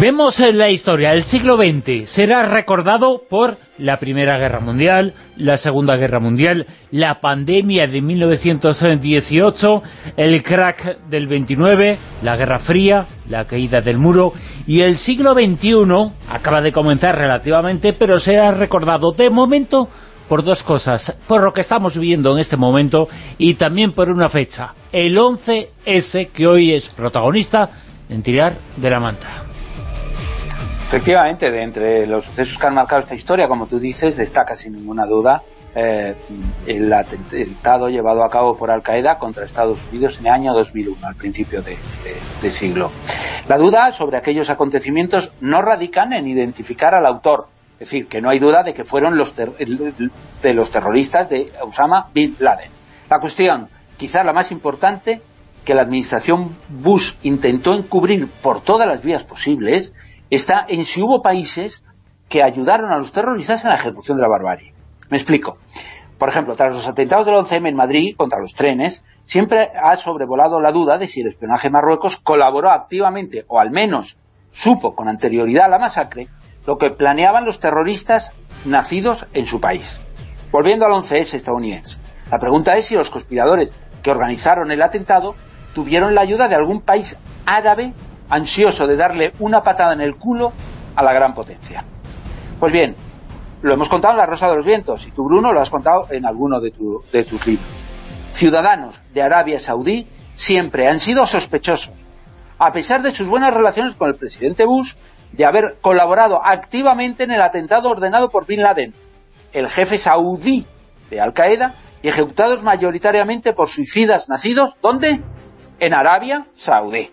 Vemos en la historia, el siglo XX será recordado por la Primera Guerra Mundial, la Segunda Guerra Mundial, la pandemia de 1918, el crack del 29, la Guerra Fría, la caída del muro, y el siglo XXI acaba de comenzar relativamente, pero será recordado de momento por dos cosas, por lo que estamos viviendo en este momento y también por una fecha, el 11S, que hoy es protagonista en tirar de la manta. Efectivamente, de entre los sucesos que han marcado esta historia, como tú dices, destaca sin ninguna duda eh, el atentado llevado a cabo por Al-Qaeda contra Estados Unidos en el año 2001, al principio de, siglo. La duda sobre aquellos acontecimientos no radican en identificar al autor, es decir, que no hay duda de que fueron los de los terroristas de Osama Bin Laden. La cuestión, quizás la más importante, que la administración Bush intentó encubrir por todas las vías posibles, está en si hubo países que ayudaron a los terroristas en la ejecución de la barbarie. Me explico. Por ejemplo, tras los atentados del 11M en Madrid contra los trenes, siempre ha sobrevolado la duda de si el espionaje Marruecos colaboró activamente, o al menos supo con anterioridad a la masacre, lo que planeaban los terroristas nacidos en su país. Volviendo al 11S estadounidense, la pregunta es si los conspiradores que organizaron el atentado tuvieron la ayuda de algún país árabe ansioso de darle una patada en el culo a la gran potencia. Pues bien, lo hemos contado en La Rosa de los Vientos, y tú, Bruno, lo has contado en alguno de, de tus libros. Ciudadanos de Arabia Saudí siempre han sido sospechosos, a pesar de sus buenas relaciones con el presidente Bush, de haber colaborado activamente en el atentado ordenado por Bin Laden, el jefe saudí de Al-Qaeda, y ejecutados mayoritariamente por suicidas nacidos, ¿dónde? En Arabia Saudí.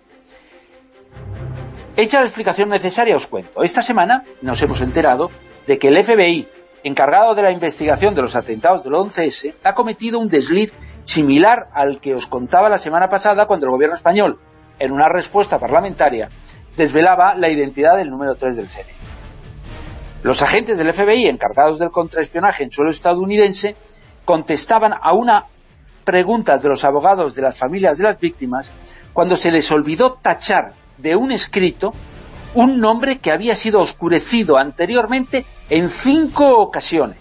Hecha la explicación necesaria, os cuento. Esta semana nos hemos enterado de que el FBI, encargado de la investigación de los atentados del 11S, ha cometido un desliz similar al que os contaba la semana pasada cuando el gobierno español, en una respuesta parlamentaria, desvelaba la identidad del número 3 del CNE. Los agentes del FBI encargados del contraespionaje en suelo estadounidense contestaban a una pregunta de los abogados de las familias de las víctimas cuando se les olvidó tachar de un escrito un nombre que había sido oscurecido anteriormente en cinco ocasiones.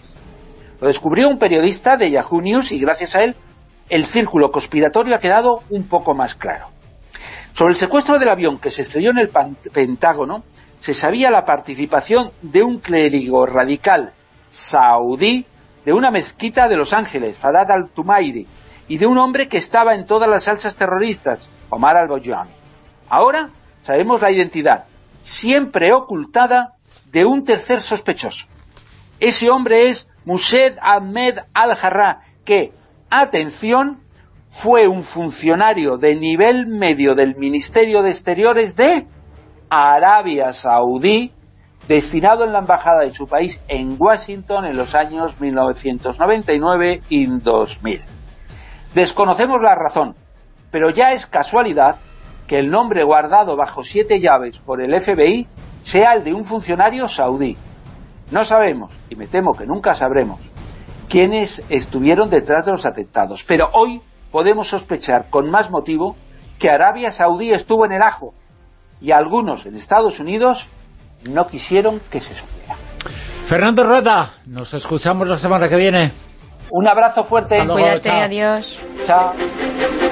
Lo descubrió un periodista de Yahoo News y gracias a él el círculo conspiratorio ha quedado un poco más claro. Sobre el secuestro del avión que se estrelló en el Pentágono, se sabía la participación de un clérigo radical saudí de una mezquita de Los Ángeles, Fadad al-Tumairi, y de un hombre que estaba en todas las salsas terroristas, Omar al-Boyami. Ahora sabemos la identidad, siempre ocultada, de un tercer sospechoso. Ese hombre es Mused Ahmed al-Jarrah, que, atención, fue un funcionario de nivel medio del Ministerio de Exteriores de Arabia Saudí, destinado en la embajada de su país en Washington en los años 1999 y 2000. Desconocemos la razón, pero ya es casualidad que el nombre guardado bajo siete llaves por el FBI sea el de un funcionario saudí. No sabemos, y me temo que nunca sabremos, quiénes estuvieron detrás de los atentados, pero hoy podemos sospechar con más motivo que Arabia Saudí estuvo en el ajo, y algunos en Estados Unidos no quisieron que se supiera. Fernando Rueda, nos escuchamos la semana que viene. Un abrazo fuerte. Cuídate, adiós. Chao.